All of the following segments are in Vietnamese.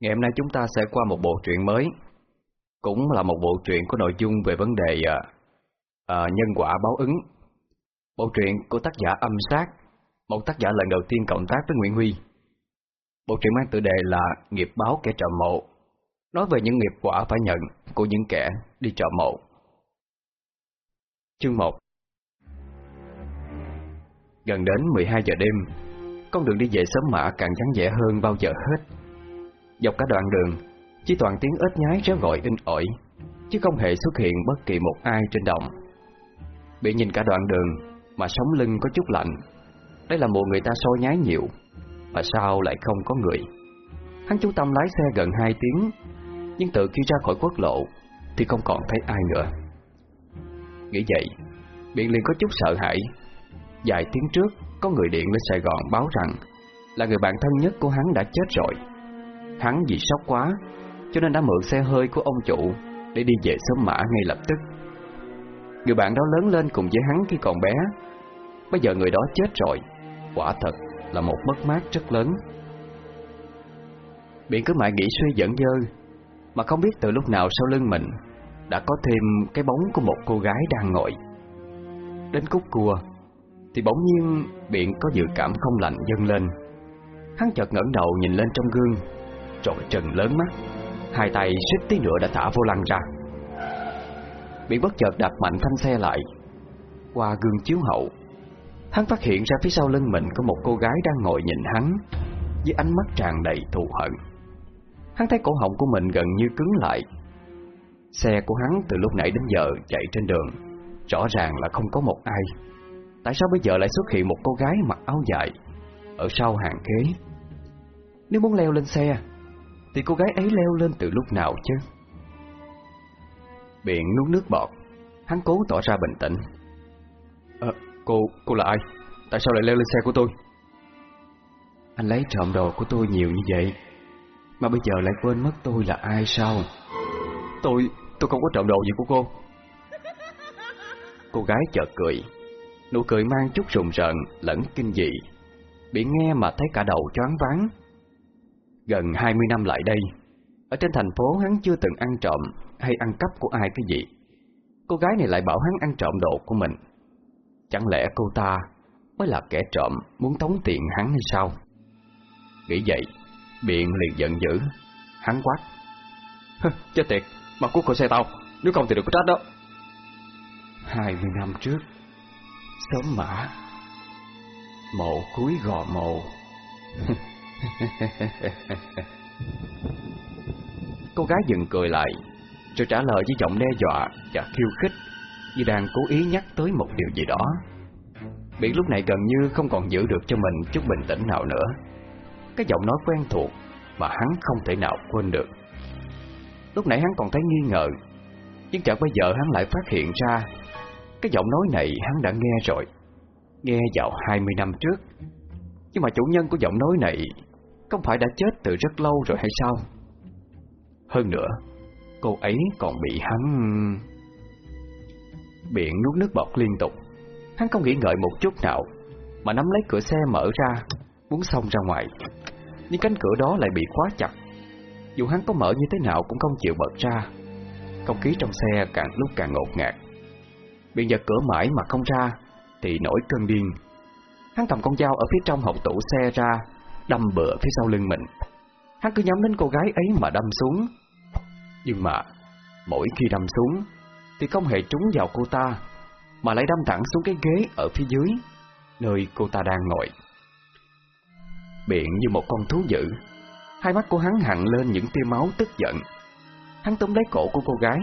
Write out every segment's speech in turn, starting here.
Ngày hôm nay chúng ta sẽ qua một bộ truyện mới Cũng là một bộ truyện có nội dung về vấn đề à, à, nhân quả báo ứng. Bộ truyện của tác giả Âm Sát Một tác giả lần đầu tiên cộng tác với Nguyễn Huy. Bộ truyện mang tựa đề là Nghiệp báo kẻ trộm mộ. Nói về những nghiệp quả phải nhận của những kẻ đi trộm mộ. Chương 1 Gần đến 12 giờ đêm Con đường đi về sớm mã càng vắng vẻ hơn bao giờ hết. Dọc cả đoạn đường, Chỉ toàn tiếng ếch nhái réo gọi in ỏi, Chứ không hề xuất hiện bất kỳ một ai trên đồng Bị nhìn cả đoạn đường Mà sống lưng có chút lạnh, Đây là mùa người ta soi nhái nhiều, Mà sao lại không có người? Hắn chú tâm lái xe gần 2 tiếng, Nhưng từ khi ra khỏi quốc lộ Thì không còn thấy ai nữa. Nghĩ vậy Biện liền có chút sợ hãi. Vài tiếng trước, Có người điện lên Sài Gòn báo rằng Là người bạn thân nhất của hắn đã chết rồi. Hắn vì sốc quá, Cho nên đã mượn xe hơi của ông chủ Để đi về sớm mã ngay lập tức. Người bạn đó lớn lên cùng với hắn khi còn bé. Bây giờ người đó chết rồi. Quả thật là một mất mát rất lớn. Biển cứ mãi nghĩ suy dẫn dơ, Mà không biết từ lúc nào sau lưng mình Đã có thêm cái bóng của một cô gái đang ngồi. Đến cúc cua, Thì bỗng nhiên Biện có dự cảm không lạnh dâng lên. Hắn chợt ngẩng đầu nhìn lên trong gương. Rồi trừng lớn mắt. Hai tay suýt tí nữa đã thả vô lăng ra. Bị bất chợt đạp mạnh thanh xe lại. Qua gương chiếu hậu, Hắn phát hiện ra phía sau lưng mình Có một cô gái đang ngồi nhìn hắn, Với ánh mắt tràn đầy thù hận. Hắn thấy cổ họng của mình gần như cứng lại. Xe của hắn từ lúc nãy đến giờ chạy trên đường, Rõ ràng là không có một ai. Tại sao bây giờ lại xuất hiện một cô gái mặc áo dài Ở sau hàng ghế? Nếu muốn leo lên xe thì cô gái ấy leo lên từ lúc nào chứ Biện nuốt nước bọt Hắn cố tỏ ra bình tĩnh à, Cô, cô là ai? Tại sao lại leo lên xe của tôi? Anh lấy trộm đồ của tôi nhiều như vậy Mà bây giờ lại quên mất tôi là ai sao? Tôi, tôi không có trộm đồ gì của cô Cô gái chợt cười Nụ cười mang chút rùng rợn lẫn kinh dị Bị nghe mà thấy cả đầu choáng váng Gần 20 năm lại đây. Ở trên thành phố, hắn chưa từng ăn trộm Hay ăn cắp của ai cái gì. Cô gái này lại bảo hắn ăn trộm đồ của mình. Chẳng lẽ cô ta Mới là kẻ trộm Muốn tống tiền hắn hay sao? Nghĩ vậy Biện liền giận dữ. Hắn quát. Chết tiệt Mà cút khỏi xe tao, Nếu không thì được có trách đó. Hai mươi năm trước, Sớm mã, Mộ cuối gò mộ. Cô gái dừng cười lại, Rồi trả lời với giọng đe dọa Và khiêu khích Như đang cố ý nhắc tới một điều gì đó. Biển lúc này gần như không còn giữ được cho mình chút bình tĩnh nào nữa. Cái giọng nói quen thuộc Mà hắn không thể nào quên được. Lúc nãy hắn còn thấy nghi ngờ, Nhưng chợt bây giờ hắn lại phát hiện ra Cái giọng nói này hắn đã nghe rồi, Nghe vào 20 năm trước. Nhưng mà chủ nhân của giọng nói này không phải đã chết từ rất lâu rồi hay sao? Hơn nữa, Cô ấy còn bị hắn Biển nuốt nước bọt liên tục. Hắn không nghĩ ngợi một chút nào, Mà nắm lấy cửa xe mở ra, Muốn xông ra ngoài. Nhưng cánh cửa đó lại bị khóa chặt. Dù hắn có mở như thế nào cũng không chịu bật ra. Không khí trong xe càng lúc càng ngột ngạt. Biển giật cửa mãi mà không ra, Thì nổi cơn điên. Hắn cầm con dao ở phía trong hộp tủ xe ra Đâm bừa phía sau lưng mình. Hắn cứ nhắm đến cô gái ấy mà đâm xuống. Nhưng mà Mỗi khi đâm xuống Thì không hề trúng vào cô ta Mà lại đâm thẳng xuống cái ghế ở phía dưới Nơi cô ta đang ngồi. Biện như một con thú dữ Hai mắt của hắn hằn lên những tia máu tức giận. Hắn túm lấy cổ của cô gái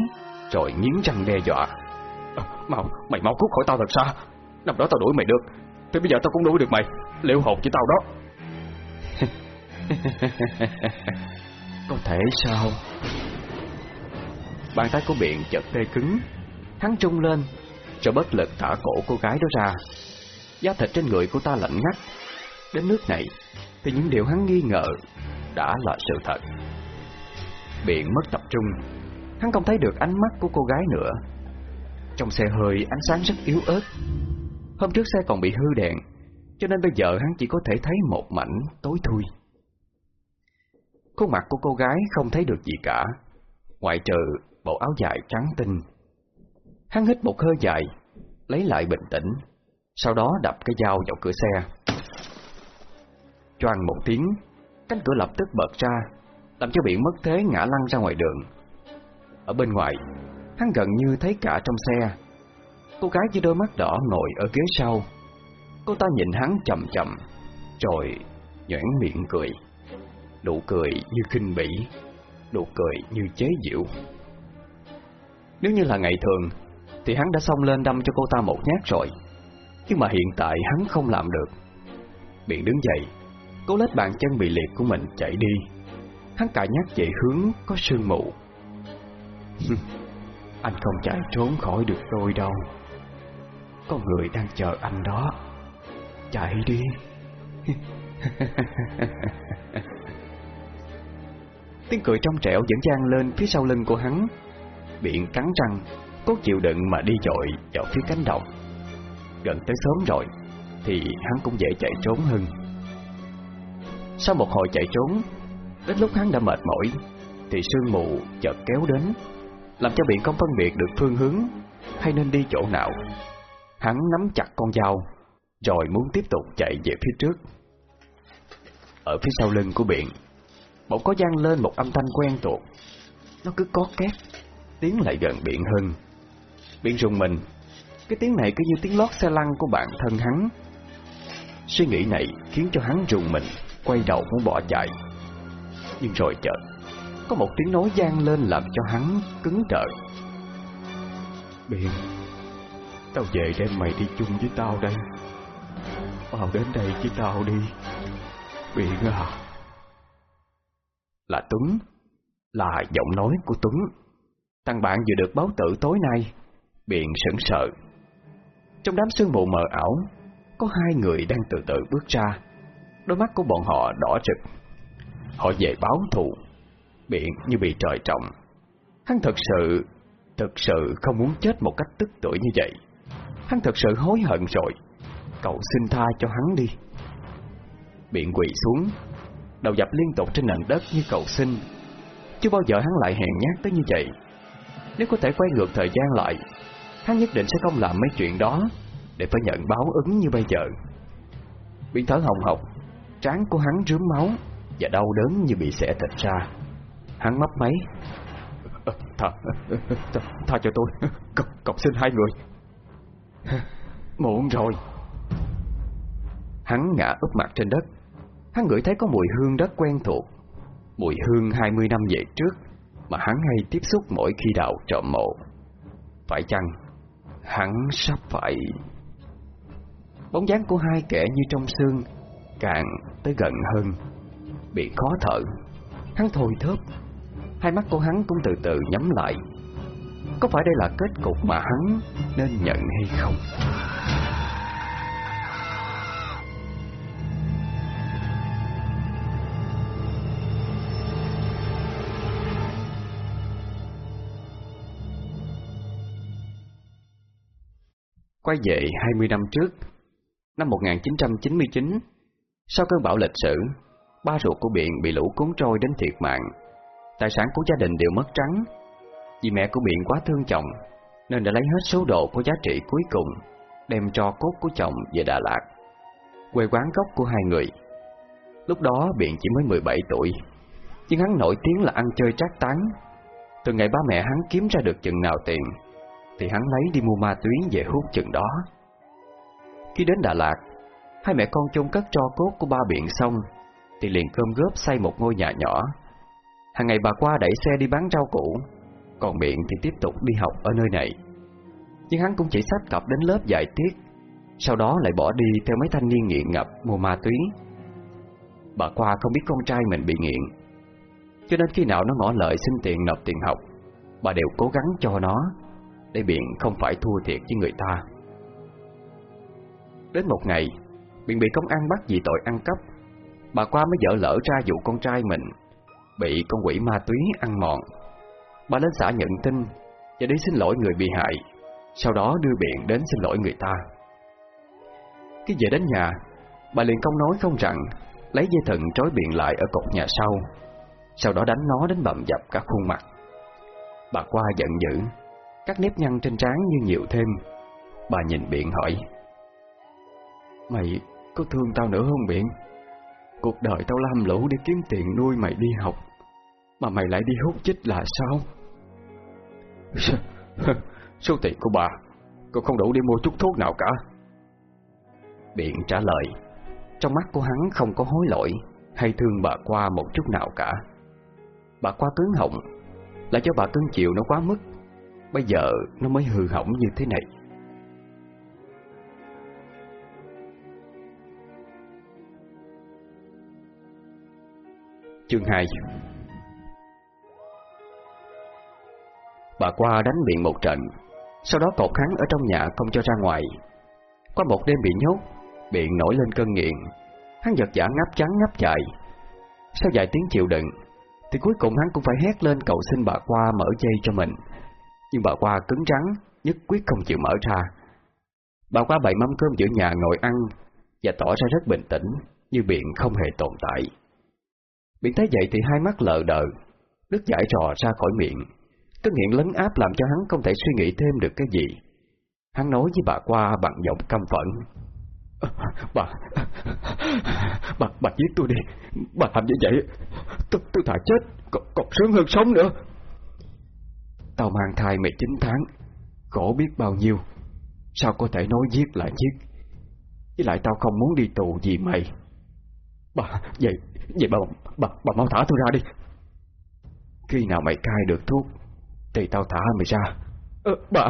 Rồi nghiến răng đe dọa. À, Mau, mày mau cút khỏi tao thật sao? Năm đó tao đuổi mày được Thì bây giờ tao cũng đuổi được mày Liệu hồn với tao đó. Có thể sao? Bàn tay của Biện chợt tê cứng. Hắn trung lên Rồi bất lực thả cổ cô gái đó ra. Da thịt trên người cô ta lạnh ngắt. Đến nước này Thì những điều hắn nghi ngờ Đã là sự thật. Biện mất tập trung Hắn không thấy được ánh mắt của cô gái nữa. Trong xe hơi ánh sáng rất yếu ớt. Hôm trước xe còn bị hư đèn Cho nên bây giờ hắn chỉ có thể thấy một mảnh tối thui Khuôn mặt của cô gái không thấy được gì cả. Ngoại trừ bộ áo dài trắng tinh. Hắn hít một hơi dài, Lấy lại bình tĩnh, Sau đó đập cái dao vào cửa xe. Choang một tiếng, Cánh cửa lập tức bật ra, Làm cho biển mất thế ngã lăn ra ngoài đường. Ở bên ngoài, Hắn gần như thấy cả trong xe. Cô gái với đôi mắt đỏ ngồi ở ghế sau. Cô ta nhìn hắn chậm chậm, Rồi nhoẻn miệng cười. Nụ cười như khinh bỉ, Nụ cười như chế giễu. Nếu như là ngày thường, Thì hắn đã xông lên đâm cho cô ta một nhát rồi. Nhưng mà hiện tại hắn không làm được. Biện đứng dậy, Cố lết bàn chân bị liệt của mình chạy đi. Hắn cả nhát chạy hướng có sương mù. Anh không chạy trốn khỏi được tôi đâu. Có người đang chờ anh đó. Chạy đi. Tiếng cười trong trẻo vẫn gian lên phía sau lưng của hắn. Biện cắn răng Cố chịu đựng mà đi dội vào phía cánh đồng. Gần tới sớm rồi, Thì hắn cũng dễ chạy trốn hơn. Sau một hồi chạy trốn, Đến lúc hắn đã mệt mỏi, Thì sương mù chợt kéo đến, Làm cho Biện không phân biệt được phương hướng Hay nên đi chỗ nào. Hắn nắm chặt con dao, Rồi muốn tiếp tục chạy về phía trước. Ở phía sau lưng của Biện Bỗng có gian lên một âm thanh quen thuộc. Nó cứ có két. Tiến lại gần Biện hơn. Biện rùng mình. Cái tiếng này cứ như tiếng lót xe lăn của bạn thân hắn. Suy nghĩ này khiến cho hắn rùng mình Quay đầu muốn bỏ chạy. Nhưng rồi chợt Có một tiếng nói gian lên làm cho hắn cứng đờ. Biện Tao về đem mày đi chung với tao đây. Vào đến đây với tao đi. Biện à là Tuấn, Là giọng nói của Tuấn. Thằng bạn vừa được báo tử tối nay Biện sững sợ Trong đám sương mù mờ ảo, Có hai người đang từ từ bước ra. Đôi mắt của bọn họ đỏ rực. Họ về báo thù Biện như bị trời trọng. Hắn thật sự Thật sự không muốn chết một cách tức tuổi như vậy. Hắn thật sự hối hận rồi. Cậu xin tha cho hắn đi. Biện quỳ xuống. Đầu dập liên tục trên nền đất như cầu xin Chưa bao giờ hắn lại hèn nhát tới như vậy. Nếu có thể quay ngược thời gian lại Hắn nhất định sẽ không làm mấy chuyện đó Để phải nhận báo ứng như bây giờ. Bị thở hồng hộc Trán của hắn rướm máu Và đau đớn như bị xẻ thịt ra. Hắn mấp máy. Tha, tha, tha cho tôi. Cậu, cậu xin hai người. Muộn rồi. Hắn ngã úp mặt trên đất. Hắn ngửi thấy có mùi hương rất quen thuộc. Mùi hương 20 năm về trước Mà hắn hay tiếp xúc mỗi khi đào trộm mộ. Phải chăng Hắn sắp phải? Bóng dáng của hai kẻ như trong xương Càng tới gần hơn, Bị khó thở. Hắn thôi thớp. Hai mắt của hắn cũng từ từ nhắm lại. Có phải đây là kết cục mà hắn Nên nhận hay không? Quay về 20 năm trước, Năm 1999 Sau cơn bão lịch sử, Ba ruột của Biện bị lũ cuốn trôi đến thiệt mạng. Tài sản của gia đình đều mất trắng. Vì mẹ của Biện quá thương chồng, Nên đã lấy hết số đồ có giá trị cuối cùng, Đem cho cốt của chồng về Đà Lạt, Quê quán gốc của hai người. Lúc đó Biện chỉ mới 17 tuổi, Nhưng hắn nổi tiếng là ăn chơi trác tán Từ ngày ba mẹ hắn kiếm ra được chừng nào tiền thì hắn lấy đi mua ma túy về hút chừng đó. Khi đến Đà Lạt, Hai mẹ con chôn cất tro cốt của ba Biện xong, Thì liền cơm góp xây một ngôi nhà nhỏ. Hàng ngày bà qua đẩy xe đi bán rau củ, Còn Biện thì tiếp tục đi học ở nơi này. Nhưng hắn cũng chỉ sách cặp đến lớp dạy tiết, Sau đó lại bỏ đi theo mấy thanh niên nghiện ngập mua ma túy Bà qua không biết con trai mình bị nghiện, Cho nên khi nào nó ngỏ lời xin tiền nộp tiền học, Bà đều cố gắng cho nó. Để Biện không phải thua thiệt với người ta. Đến một ngày Biện bị công an bắt vì tội ăn cắp, Bà qua mới dở lỡ ra vụ con trai mình, Bị con quỷ ma túy ăn mòn. Bà lên xã nhận tin Và đi xin lỗi người bị hại, Sau đó đưa Biện đến xin lỗi người ta. Khi về đến nhà, Bà liền công nói không rằng Lấy dây thừng trói Biện lại ở cột nhà sau Sau đó đánh nó đến bầm dập cả khuôn mặt. Bà qua giận dữ. Các nếp nhăn trên trán như nhiều thêm Bà nhìn Biện hỏi, Mày có thương tao nữa không Biện? Cuộc đời tao lam lũ để kiếm tiền nuôi mày đi học, Mà mày lại đi hút chích là sao? Số tiền của bà Còn không đủ đi mua chút thuốc nào cả Biện trả lời, Trong mắt của hắn không có hối lỗi Hay thương bà qua một chút nào cả Bà qua cứng họng Là cho bà cưng chịu nó quá mức Bây giờ nó mới hư hỏng như thế này. Chương 2 Bà qua đánh biện một trận, Sau đó cột hắn ở trong nhà không cho ra ngoài. Qua một đêm bị nhốt Biện nổi lên cơn nghiện, Hắn giật giả ngáp trắng ngáp chạy Sau vài tiếng chịu đựng, Thì cuối cùng hắn cũng phải hét lên cầu xin bà qua mở dây cho mình. Nhưng bà qua cứng rắn Nhất quyết không chịu mở ra. Bà qua bày mâm cơm giữa nhà ngồi ăn Và tỏ ra rất bình tĩnh Như biện không hề tồn tại. Biện thấy vậy thì hai mắt lờ đờ Nước giải trò ra khỏi miệng. Cơn nghiện lấn áp làm cho hắn không thể suy nghĩ thêm được cái gì. Hắn nói với bà qua bằng giọng căm phẫn. Bà Bà, bà giết tôi đi. Bà làm như vậy Tôi, tôi thà chết còn, còn sướng hơn sống nữa. Tao mang thai mày 9 tháng Khổ biết bao nhiêu. Sao có thể nói giết là giết? Với lại tao không muốn đi tù vì mày. Bà Vậy Vậy bà Bà, bà mau thả tôi ra đi. Khi nào mày cai được thuốc Thì tao thả mày ra. Ờ, Bà.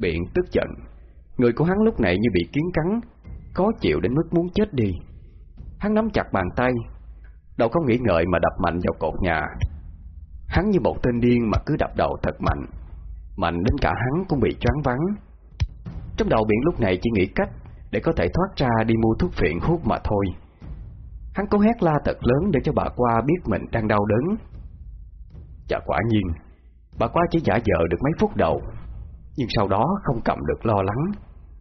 Biện tức giận Người của hắn lúc này như bị kiến cắn Khó chịu đến mức muốn chết đi. Hắn nắm chặt bàn tay Đầu không nghĩ ngợi mà đập mạnh vào cột nhà Hắn như một tên điên mà cứ đập đầu thật mạnh. Mạnh đến cả hắn cũng bị choáng vắng Trong đầu biển lúc này chỉ nghĩ cách Để có thể thoát ra đi mua thuốc phiện hút mà thôi. Hắn cố hét la thật lớn để cho bà qua biết mình đang đau đớn. Chả quả nhiên, Bà qua chỉ giả vờ được mấy phút đầu, Nhưng sau đó không cầm được lo lắng,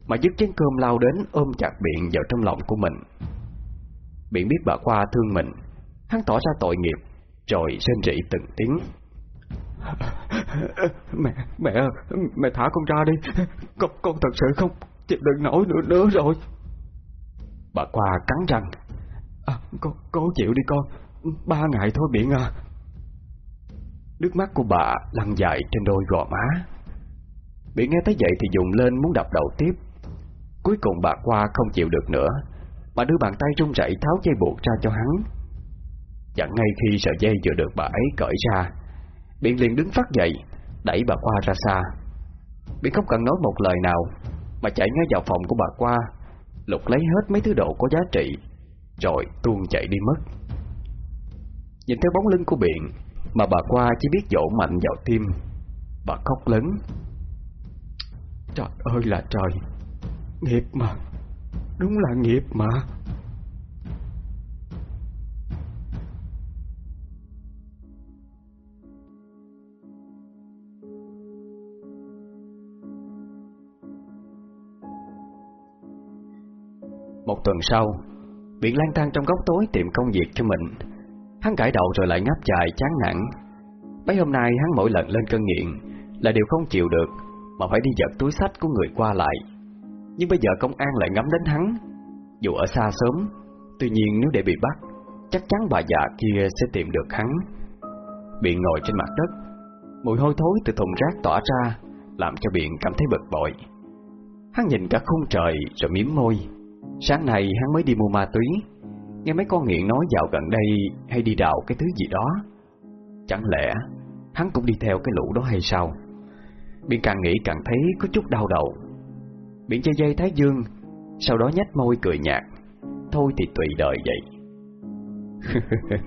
Mà dứt chén cơm lao đến ôm chặt Biện vào trong lòng của mình. Biện biết bà qua thương mình, Hắn tỏ ra tội nghiệp. Rồi rên rỉ từng tiếng. Mẹ, mẹ, mẹ thả con ra đi. Con, con thật sự không chịu đựng nổi nữa nữa rồi. Bà qua cắn răng. À, Cố, cố chịu đi con. Ba ngày thôi Biện à. Nước mắt của bà lăn dài trên đôi gò má. Biện nghe tới vậy thì dùng lên muốn đập đầu tiếp. Cuối cùng bà qua không chịu được nữa. Bà đưa bàn tay run rẩy tháo dây buộc ra cho hắn Chẳng ngay khi sợi dây vừa được bà ấy cởi ra, Biện liền đứng phát dậy, Đẩy bà qua ra xa. Biện không cần nói một lời nào, Mà chạy ngay vào phòng của bà qua, Lục lấy hết mấy thứ đồ có giá trị, Rồi tuôn chạy đi mất. Nhìn theo bóng lưng của Biện, Mà bà qua chỉ biết dỗ mạnh vào tim, Bà khóc lớn. Trời ơi là trời, Nghiệp mà, Đúng là nghiệp mà. Tuần sau, biển lang thang trong góc tối tìm công việc cho mình. Hắn cải đầu rồi lại ngáp dài chán nản. Mấy hôm nay hắn mỗi lần lên cơn nghiện Là đều không chịu được Mà phải đi giật túi sách của người qua lại. Nhưng bây giờ công an lại ngắm đến hắn. Dù ở xa sớm, Tuy nhiên nếu để bị bắt, Chắc chắn bà già kia sẽ tìm được hắn. Biện ngồi trên mặt đất, Mùi hôi thối từ thùng rác tỏa ra, Làm cho Biện cảm thấy bực bội. Hắn nhìn cả khung trời rồi miếm môi. Sáng nay hắn mới đi mua ma túy. Nghe mấy con nghiện nói dạo gần đây Hay đi đào cái thứ gì đó. Chẳng lẽ Hắn cũng đi theo cái lũ đó hay sao? Biển càng nghĩ càng thấy có chút đau đầu. Biển chơi dây Thái Dương, Sau đó nhếch môi cười nhạt. Thôi thì tùy đời vậy.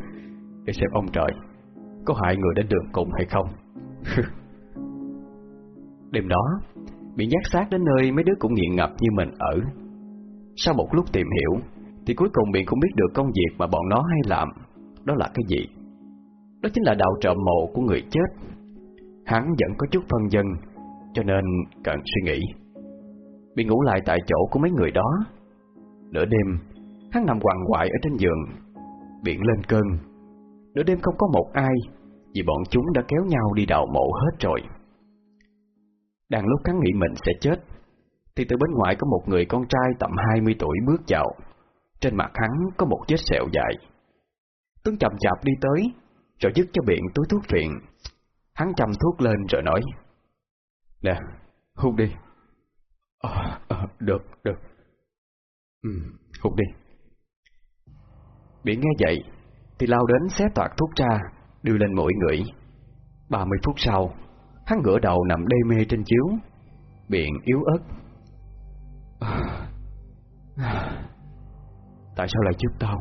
Để xem ông trời, Có hại người đến đường cùng hay không? Đêm đó biển giác sát đến nơi mấy đứa cũng nghiện ngập như mình ở sau một lúc tìm hiểu, Thì cuối cùng miệng cũng biết được công việc mà bọn nó hay làm. Đó là cái gì? Đó chính là đào trộm mộ của người chết. Hắn vẫn có chút phân dân, Cho nên cần suy nghĩ. Bị ngủ lại tại chỗ của mấy người đó. Nửa đêm, Hắn nằm quằn quại ở trên giường biển lên cơn. Nửa đêm không có một ai, Vì bọn chúng đã kéo nhau đi đào mộ hết rồi. Đang lúc hắn nghĩ mình sẽ chết thì từ bên ngoài có một người con trai tầm 20 tuổi bước vào. Trên mặt hắn có một vết sẹo dài. Tuấn chậm chạp đi tới Rồi dứt cho biện túi thuốc phiện. Hắn chăm thuốc lên rồi nói Nè, hút đi. À, à, Được, được. Ừ, hút đi. Biển nghe vậy Thì lao đến xé toạc thuốc ra Đưa lên mỗi người. Ba mươi phút sau Hắn ngửa đầu nằm đê mê trên chiếu Biện yếu ớt. Tại sao lại giúp tao?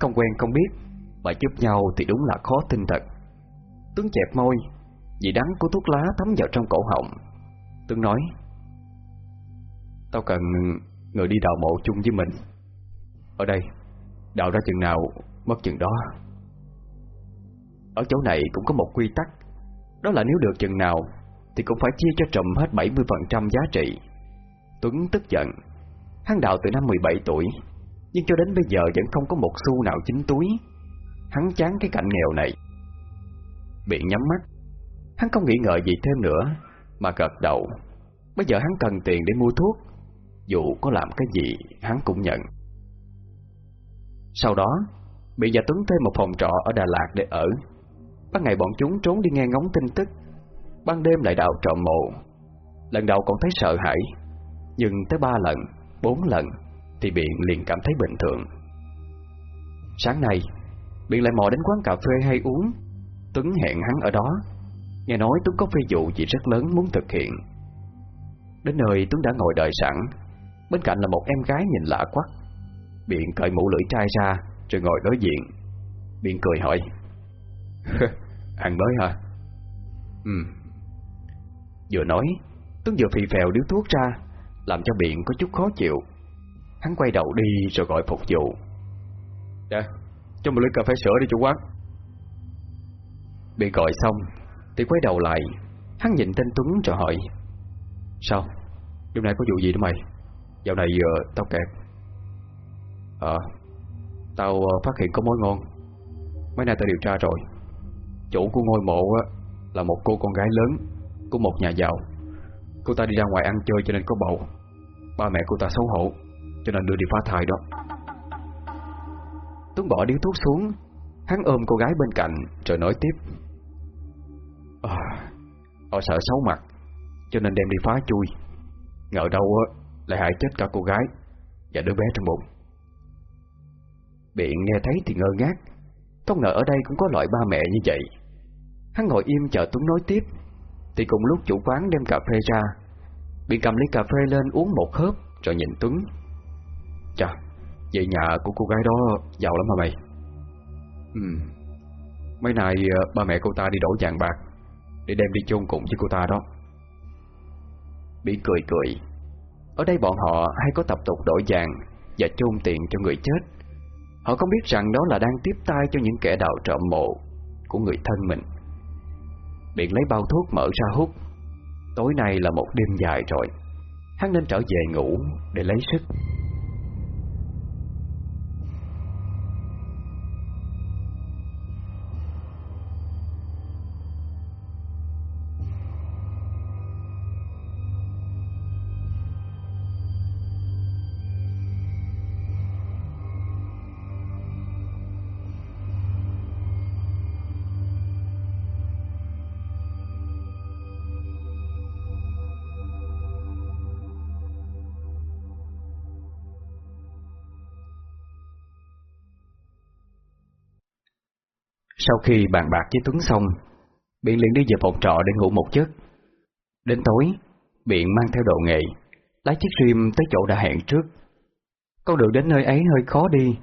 Không quen không biết, Mà giúp nhau thì đúng là khó tin thật. Tuấn chẹp môi Vị đắng của thuốc lá thấm vào trong cổ họng. Tuấn nói, Tao cần người đi đào mộ chung với mình. Ở đây, Đào ra chừng nào mất chừng đó. Ở chỗ này cũng có một quy tắc, Đó là nếu được chừng nào Thì cũng phải chia cho trùm hết 70% giá trị. Tuấn tức giận. Hắn đào từ năm 17 tuổi, Nhưng cho đến bây giờ vẫn không có một xu nào chính túi. Hắn chán cái cảnh nghèo này. Bị nhắm mắt. Hắn không nghĩ ngợi gì thêm nữa, Mà gật đầu. Bây giờ hắn cần tiền để mua thuốc. Dù có làm cái gì, hắn cũng nhận. Sau đó, Bị và Tuấn thuê một phòng trọ ở Đà Lạt để ở. Ban ngày bọn chúng trốn đi nghe ngóng tin tức. Ban đêm lại đào trộm mộ Lần đầu còn thấy sợ hãi. Nhưng tới ba lần, bốn lần Thì Biện liền cảm thấy bình thường. Sáng nay Biện lại mò đến quán cà phê hay uống. Tuấn hẹn hắn ở đó. Nghe nói Tuấn có phi vụ gì rất lớn muốn thực hiện. Đến nơi Tuấn đã ngồi đợi sẵn. Bên cạnh là một em gái nhìn lạ quắc. Biện cởi mũ lưỡi trai ra Rồi ngồi đối diện. Biện cười hỏi Ăn mới hả? Ừ. Vừa nói Tuấn vừa phì phèo điếu thuốc ra. Làm cho Biện có chút khó chịu. Hắn quay đầu đi rồi gọi phục vụ. Dạ Cho một ly cà phê sữa đi chủ quán. Bị gọi xong Thì quay đầu lại Hắn nhìn tên Tuấn rồi hỏi Sao? Hôm nay có vụ gì đó mày? Dạo này uh, tao kẹt. Ờ Tao uh, phát hiện có mối ngon. Mấy nay tao điều tra rồi. Chủ của ngôi mộ uh, là một cô con gái lớn Của một nhà giàu Cô ta đi ra ngoài ăn chơi cho nên có bầu. Ba mẹ cô ta xấu hổ Cho nên đưa đi phá thai đó. Tuấn bỏ điếu thuốc xuống Hắn ôm cô gái bên cạnh Rồi nói tiếp. À, Họ sợ xấu mặt Cho nên đem đi phá chui. Ngờ đâu lại hại chết cả cô gái Và đứa bé trong bụng. Biện nghe thấy thì ngơ ngác Không ngờ ở đây cũng có loại ba mẹ như vậy. Hắn ngồi im chờ Tuấn nói tiếp. Thì cùng lúc chủ quán đem cà phê ra. Biện cầm ly cà phê lên uống một hớp Rồi nhìn Tuấn. Chà Vậy nhà của cô gái đó giàu lắm hả mày? Ừ. Mấy nay ba mẹ cô ta đi đổ vàng bạc để đem đi chôn cùng với cô ta đó. Bị cười cười. Ở đây bọn họ hay có tập tục đổi vàng Và chôn tiền cho người chết. Họ không biết rằng đó là đang tiếp tay cho những kẻ đào trộm mộ Của người thân mình Biện lấy bao thuốc mở ra hút. Tối nay là một đêm dài rồi. Hắn nên trở về ngủ để lấy sức. Sau khi bàn bạc với Tuấn xong, Biện liền đi về phòng trọ để ngủ một giấc. Đến tối, Biện mang theo đồ nghề, lái chiếc rim tới chỗ đã hẹn trước. Con đường đến nơi ấy hơi khó đi,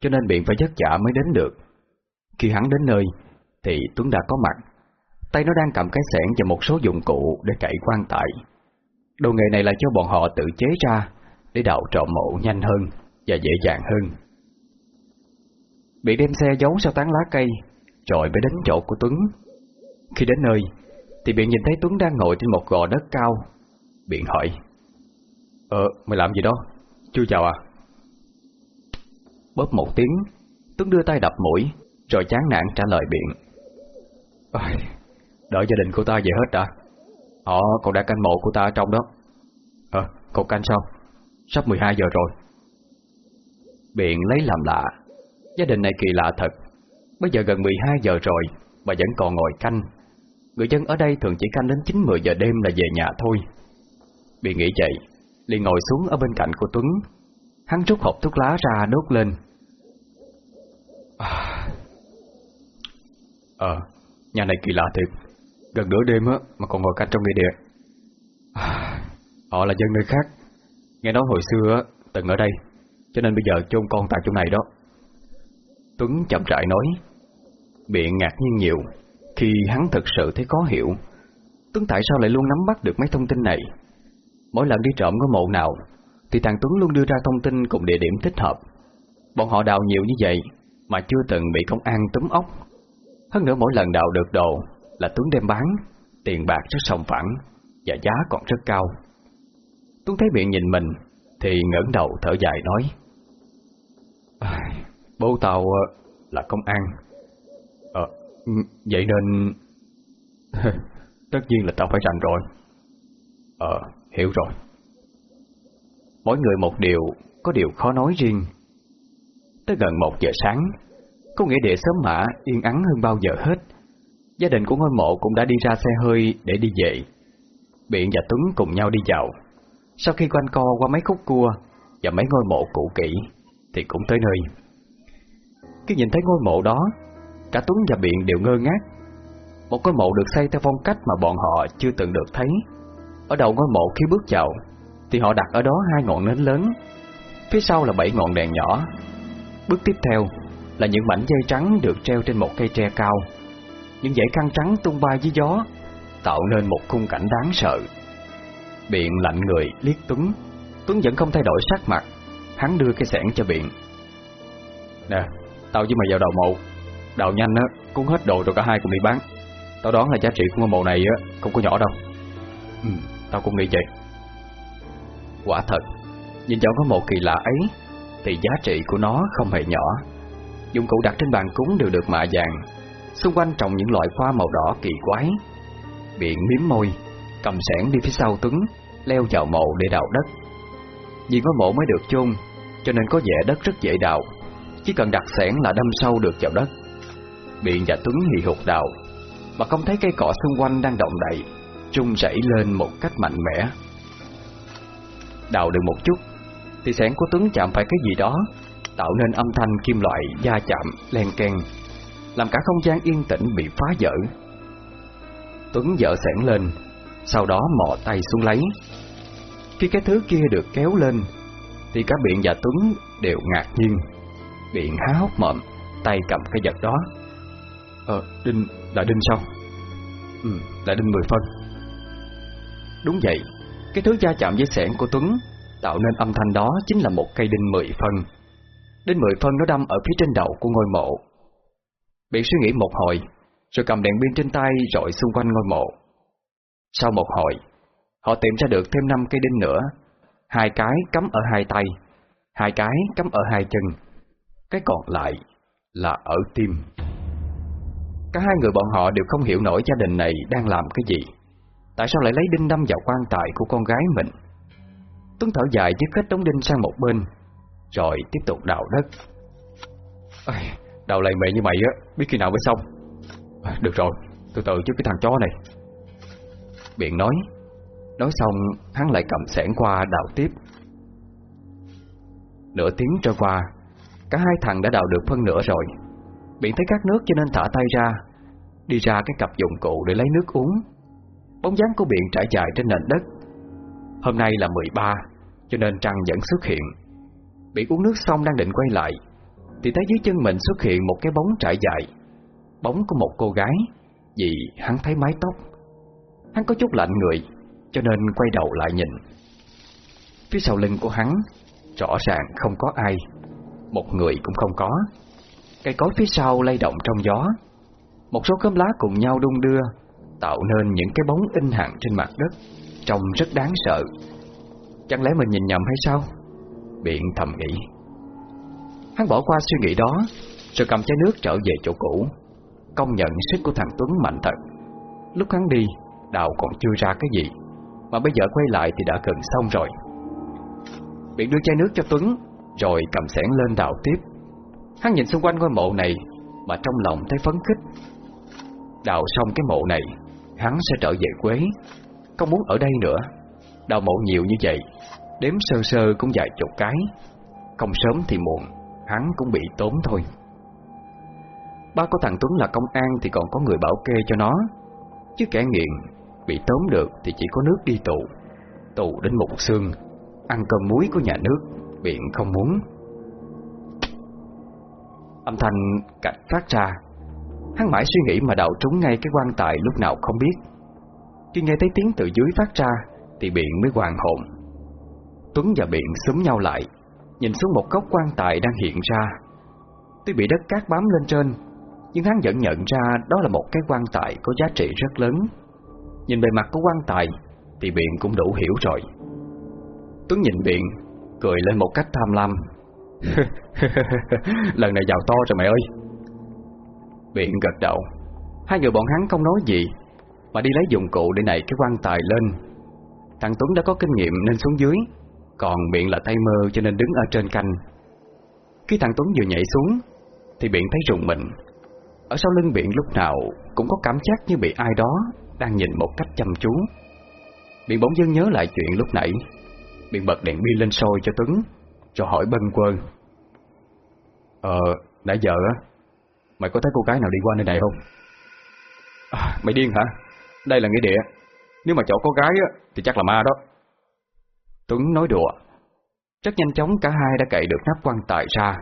cho nên Biện phải giấc vả mới đến được. Khi hắn đến nơi, thì Tuấn đã có mặt. Tay nó đang cầm cái xẻng và một số dụng cụ để cậy quan tài. Đồ nghề này là cho bọn họ tự chế ra để đào trộm mộ nhanh hơn và dễ dàng hơn. Biện đem xe giấu sau tán lá cây rồi mới đến chỗ của Tuấn. Khi đến nơi Thì Biện nhìn thấy Tuấn đang ngồi trên một gò đất cao. Biện hỏi Ờ, mày làm gì đó? Chưa chào à? Bóp một tiếng Tuấn đưa tay đập mũi Rồi chán nản trả lời biện Ôi, Đợi gia đình của ta về hết đã. Họ còn đang canh mộ của ta ở trong đó. Ờ, còn canh sao? Sắp 12 giờ rồi. Biện lấy làm lạ Gia đình này kỳ lạ thật. Bây giờ gần 12 giờ rồi Mà vẫn còn ngồi canh. Người dân ở đây thường chỉ canh đến 9-10 giờ đêm là về nhà thôi. Bị nghĩ vậy liền ngồi xuống ở bên cạnh của Tuấn. Hắn rút hộp thuốc lá ra đốt lên. À. Ờ, nhà này kỳ lạ thiệt. Gần nửa đêm á mà còn ngồi canh trong nghĩa địa. À, Họ là dân nơi khác. Nghe nói hồi xưa á, từng ở đây Cho nên bây giờ chôn con tại chỗ này đó. Tuấn chậm rãi nói. Biện ngạc nhiên nhiều Khi hắn thật sự thấy khó hiểu. Tuấn tại sao lại luôn nắm bắt được mấy thông tin này? Mỗi lần đi trộm ngôi mộ nào, Thì thằng Tuấn luôn đưa ra thông tin cùng địa điểm thích hợp. Bọn họ đào nhiều như vậy Mà chưa từng bị công an túm ốc Hơn nữa mỗi lần đào được đồ Là Tuấn đem bán, Tiền bạc rất sòng phẳng Và giá còn rất cao. Tuấn thấy miệng nhìn mình Thì ngẩng đầu thở dài nói Bố tao ờ, là công an. Ừ, vậy nên Tất nhiên là tao phải rành rồi. Ờ, hiểu rồi. Mỗi người một điều Có điều khó nói riêng. Tới gần một giờ sáng Có nghĩa địa sớm mã yên ắng hơn bao giờ hết. Gia đình của ngôi mộ cũng đã đi ra xe hơi để đi về. Biện và Tuấn cùng nhau đi vào. Sau khi quanh co qua mấy khúc cua Và mấy ngôi mộ cũ kỹ Thì cũng tới nơi. Khi nhìn thấy ngôi mộ đó Cả Tuấn và Biện đều ngơ ngác. Một ngôi mộ được xây theo phong cách mà bọn họ chưa từng được thấy. Ở đầu ngôi mộ khi bước vào Thì họ đặt ở đó hai ngọn nến lớn. Phía sau là bảy ngọn đèn nhỏ. Bước tiếp theo là những mảnh dây trắng được treo trên một cây tre cao. Những dãy khăn trắng tung bay dưới gió Tạo nên một khung cảnh đáng sợ. Biện lạnh người liếc Tuấn. Tuấn vẫn không thay đổi sắc mặt. Hắn đưa cây sẻn cho Biện. Nè, tao với mày vào đầu mộ. Đào nhanh á, cuốn hết đồ rồi cả hai cùng đi bán. Tao đoán là giá trị của ngôi mộ này á Không có nhỏ đâu. Ừ, tao cũng nghĩ vậy. Quả thật Nhìn vào ngôi mộ kỳ lạ ấy Thì giá trị của nó không hề nhỏ. Dụng cụ đặt trên bàn cúng đều được mạ vàng. Xung quanh trồng những loại hoa màu đỏ kỳ quái. Biện miếm môi Cầm sẻn đi phía sau Tuấn Leo vào mộ để đào đất. Vì ngôi mộ mới được chôn Cho nên có vẻ đất rất dễ đào. Chỉ cần đặt sẻn là đâm sâu được vào đất Biện và Tuấn hì hụt đào Mà không thấy cây cỏ xung quanh đang động đậy Trung rẩy lên một cách mạnh mẽ. Đào được một chút Thì sẻn của Tuấn chạm phải cái gì đó Tạo nên âm thanh kim loại da chạm len ken Làm cả không gian yên tĩnh bị phá vỡ. Tuấn dở sẻn lên Sau đó mò tay xuống lấy. Khi cái thứ kia được kéo lên Thì cả Biện và Tuấn đều ngạc nhiên Biện há hốc mồm, Tay cầm cái vật đó. Ờ, đinh, là đinh sao? Ừ, là đinh 10 phân. Đúng vậy Cái thứ va chạm với sẻn của Tuấn Tạo nên âm thanh đó chính là một cây đinh 10 phân. Đinh 10 phân nó đâm ở phía trên đầu của ngôi mộ. Bị suy nghĩ một hồi Rồi cầm đèn pin trên tay rọi xung quanh ngôi mộ. Sau một hồi Họ tìm ra được thêm 5 cây đinh nữa. Hai cái cắm ở hai tay Hai cái cắm ở hai chân. Cái còn lại là ở tim. Cả hai người bọn họ đều không hiểu nổi gia đình này đang làm cái gì. Tại sao lại lấy đinh đâm vào quan tài của con gái mình? Tuấn thở dài dứt hết đống đinh sang một bên Rồi tiếp tục đào đất. Đào lầy mẹ như mày á Biết khi nào mới xong. À, Được rồi, từ từ chứ cái thằng chó này. Biện nói Nói xong hắn lại cầm sẻn qua đào tiếp. Nửa tiếng trôi qua Cả hai thằng đã đào được phân nửa rồi biển thấy cắt nước cho nên thả tay ra, Đi ra cái cặp dụng cụ để lấy nước uống. Bóng dáng của biển trải dài trên nền đất. Hôm nay là 13 Cho nên trăng vẫn xuất hiện. Biển uống nước xong đang định quay lại, Thì thấy dưới chân mình xuất hiện một cái bóng trải dài. Bóng của một cô gái, Vì hắn thấy mái tóc. Hắn có chút lạnh người, Cho nên quay đầu lại nhìn. Phía sau lưng của hắn, Rõ ràng không có ai, Một người cũng không có. Cây cối phía sau lay động trong gió. Một số cơm lá cùng nhau đung đưa, Tạo nên những cái bóng in hẳn trên mặt đất, Trông rất đáng sợ. Chẳng lẽ mình nhìn nhầm hay sao? Biện thầm nghĩ. Hắn bỏ qua suy nghĩ đó, Rồi cầm chai nước trở về chỗ cũ, Công nhận sức của thằng Tuấn mạnh thật. Lúc hắn đi, Đào còn chưa ra cái gì, Mà bây giờ quay lại thì đã gần xong rồi. Biện đưa chai nước cho Tuấn, Rồi cầm sẻn lên đào tiếp. Hắn nhìn xung quanh ngôi mộ này Mà trong lòng thấy phấn khích. Đào xong cái mộ này, Hắn sẽ trở về Quế. Không muốn ở đây nữa. Đào mộ nhiều như vậy, Đếm sơ sơ cũng vài chục cái. Không sớm thì muộn, Hắn cũng bị tốn thôi. Ba có thằng Tuấn là công an Thì còn có người bảo kê cho nó. Chứ kẻ nghiện, Bị tóm được thì chỉ có nước đi tù. Tù đến một xương, Ăn cơm muối của nhà nước Biện không muốn. Âm thanh cạch phát ra. Hắn mãi suy nghĩ mà đào trúng ngay cái quan tài lúc nào không biết. Khi nghe thấy tiếng từ dưới phát ra, Thì Biện mới hoàng hồn. Tuấn và Biện xúm nhau lại, Nhìn xuống một góc quan tài đang hiện ra. Tuy bị đất cát bám lên trên, Nhưng hắn vẫn nhận ra đó là một cái quan tài có giá trị rất lớn. Nhìn bề mặt của quan tài, Thì Biện cũng đủ hiểu rồi. Tuấn nhìn Biện, Cười lên một cách tham lam. Lần này giàu to rồi mẹ ơi. Biện gật đầu. Hai người bọn hắn không nói gì, Mà đi lấy dụng cụ để nảy cái quan tài lên. Thằng Tuấn đã có kinh nghiệm nên xuống dưới, Còn Biện là tay mơ cho nên đứng ở trên canh. Khi thằng Tuấn vừa nhảy xuống, Thì Biện thấy rùng mình. Ở sau lưng Biện lúc nào Cũng có cảm giác như bị ai đó Đang nhìn một cách chăm chú. Biện bỗng dưng nhớ lại chuyện lúc nãy. Biện bật đèn pin lên sôi cho Tuấn, cho hỏi bân quơ. Ờ, nãy giờ á Mày có thấy cô gái nào đi qua nơi này không? À, mày điên hả? Đây là nghĩa địa. Nếu mà chỗ có gái á, thì chắc là ma đó. Tuấn nói đùa. Rất nhanh chóng cả hai đã cậy được nắp quan tài ra.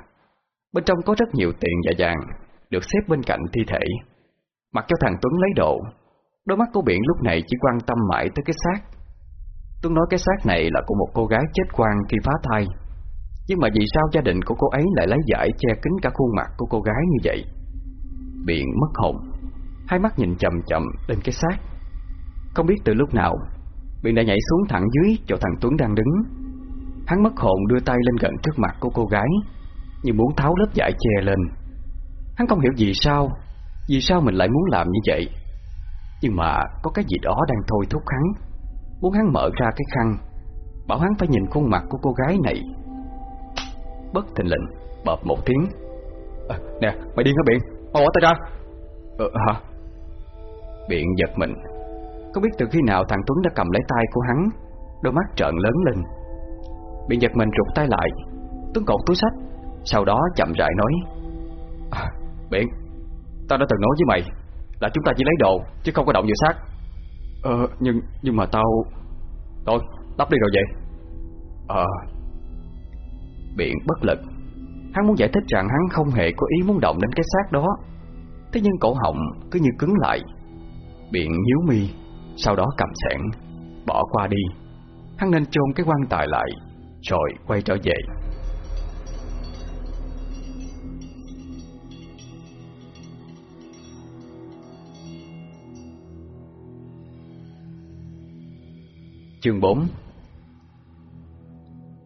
Bên trong có rất nhiều tiền và vàng Được xếp bên cạnh thi thể. Mặc cho thằng Tuấn lấy độ Đôi mắt của Biển lúc này chỉ quan tâm mãi tới cái xác. Tuấn nói cái xác này là của một cô gái chết quan khi phá thai. Nhưng mà vì sao gia đình của cô ấy lại lấy giải che kín cả khuôn mặt của cô gái như vậy? Biện mất hồn, Hai mắt nhìn chậm chậm lên cái xác. Không biết từ lúc nào Biện đã nhảy xuống thẳng dưới chỗ thằng Tuấn đang đứng. Hắn mất hồn đưa tay lên gần trước mặt của cô gái, Như muốn tháo lớp giải che lên. Hắn không hiểu vì sao Vì sao mình lại muốn làm như vậy. Nhưng mà có cái gì đó đang thôi thúc hắn, Muốn hắn mở ra cái khăn, Bảo hắn phải nhìn khuôn mặt của cô gái này. Bất thình lệnh bập một tiếng. À, Nè mày điên hả Biện? Mau bỏ tay ra. Ờ hả? Biện giật mình. Không biết từ khi nào thằng Tuấn đã cầm lấy tay của hắn Đôi mắt trợn lớn lên. Biện giật mình rụt tay lại. Tuấn cột túi sách Sau đó chậm rãi nói. À, Biện Tao đã từng nói với mày Là chúng ta chỉ lấy đồ Chứ không có động vào xác. Ờ nhưng nhưng mà tao Thôi đắp đi rồi vậy. Ờ Biện bất lực. Hắn muốn giải thích rằng hắn không hề có ý muốn động đến cái xác đó. Thế nhưng cổ họng cứ như cứng lại Biện nhíu mi, Sau đó cầm sẻn Bỏ qua đi. Hắn nên chôn cái quan tài lại, Rồi quay trở về. Chương 4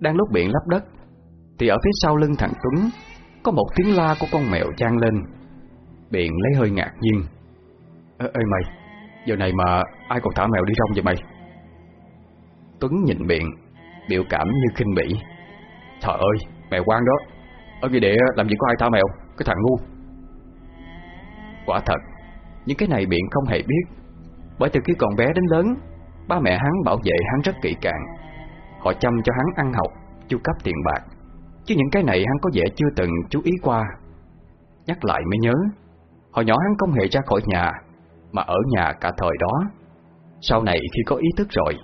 Đang lúc biện lắp đất thì ở phía sau lưng thằng Tuấn Có một tiếng la của con mèo trang lên. Biện lấy hơi ngạc nhiên. Ê, ê mày Giờ này mà ai còn thả mèo đi rong vậy mày? Tuấn nhìn Biện Biểu cảm như khinh bỉ. Trời ơi mèo quan đó. Ở nghĩa địa làm gì có ai thả mèo? Cái thằng ngu. Quả thật Những cái này Biện không hề biết. Bởi từ khi còn bé đến lớn Ba mẹ hắn bảo vệ hắn rất kỹ càng. Họ chăm cho hắn ăn học Chu cấp tiền bạc. Chứ những cái này hắn có vẻ chưa từng chú ý qua. Nhắc lại mới nhớ, Hồi nhỏ hắn không hề ra khỏi nhà, Mà ở nhà cả thời đó. Sau này khi có ý thức rồi,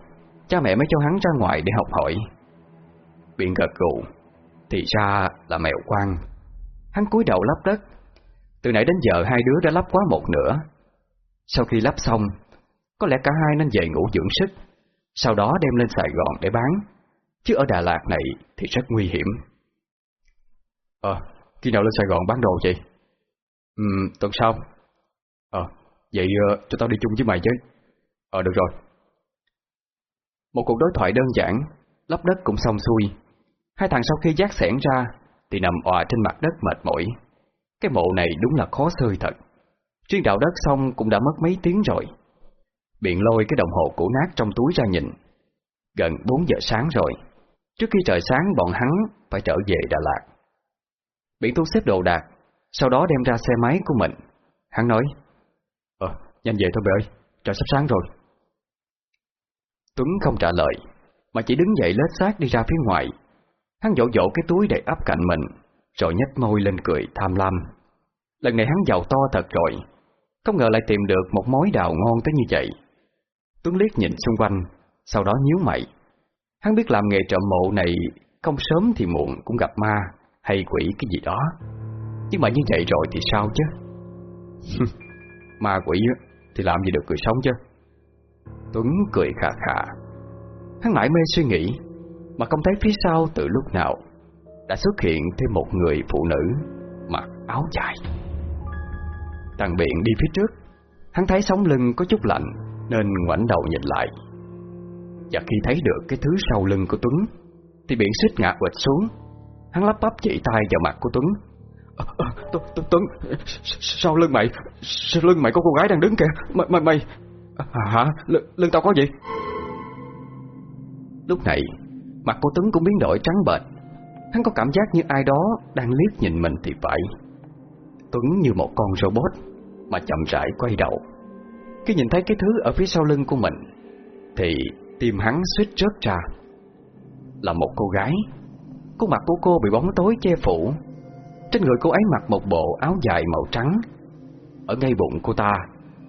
Cha mẹ mới cho hắn ra ngoài để học hỏi. Biện gật gù, Thì ra là mèo quan. Hắn cúi đầu lắp đất. Từ nãy đến giờ hai đứa đã lắp quá một nửa. Sau khi lắp xong, Có lẽ cả hai nên về ngủ dưỡng sức, Sau đó đem lên Sài Gòn để bán. Chứ ở Đà Lạt này thì rất nguy hiểm. Ờ, khi nào lên Sài Gòn bán đồ chị Ừ, tuần sau. Ờ, vậy uh, cho tao đi chung với mày chứ. Ờ, được rồi. Một cuộc đối thoại đơn giản lấp đất cũng xong xuôi. Hai thằng sau khi giác sẻn ra Thì nằm òa trên mặt đất mệt mỏi. Cái mộ này đúng là khó xơi thật. Chuyên đào đất xong cũng đã mất mấy tiếng rồi. Biện lôi cái đồng hồ cũ nát trong túi ra nhìn. Gần 4 giờ sáng rồi. Trước khi trời sáng bọn hắn phải trở về Đà Lạt. Biện thu xếp đồ đạc Sau đó đem ra xe máy của mình. Hắn nói Ờ, nhanh về thôi bệ ơi, trời sắp sáng rồi. Tuấn không trả lời Mà chỉ đứng dậy lết xác đi ra phía ngoài. Hắn dỗ dỗ cái túi đầy ắp cạnh mình Rồi nhếch môi lên cười tham lam. Lần này hắn giàu to thật rồi Không ngờ lại tìm được một mối đào ngon tới như vậy. Tuấn liếc nhìn xung quanh Sau đó nhíu mày. Hắn biết làm nghề trộm mộ này Không sớm thì muộn cũng gặp ma hay quỷ cái gì đó. Nhưng mà như vậy rồi thì sao chứ? Ma quỷ thì làm gì được người sống chứ? Tuấn cười khà khà. Hắn mãi mê suy nghĩ, Mà không thấy phía sau từ lúc nào Đã xuất hiện thêm một người phụ nữ Mặc áo dài. Thằng Biện đi phía trước, Hắn thấy sống lưng có chút lạnh Nên ngoảnh đầu nhìn lại. Và khi thấy được cái thứ sau lưng của Tuấn, Thì Biện xích ngã quệt xuống. Hắn lắp bắp chỉ tay vào mặt của Tuấn. Ờ, ờ, Tuấn Sau lưng mày Sau lưng mày có cô gái đang đứng kìa? Mày mày, mày. À, hả? Lưng tao có gì? Lúc này Mặt của Tuấn cũng biến đổi trắng bệch. Hắn có cảm giác như ai đó Đang liếc nhìn mình thì phải. Tuấn như một con robot Mà chậm rãi quay đầu. Khi nhìn thấy cái thứ ở phía sau lưng của mình Thì tim hắn suýt rớt ra. Là một cô gái. Khuôn mặt của cô bị bóng tối che phủ. Trên người cô ấy mặc một bộ áo dài màu trắng. Ở ngay bụng cô ta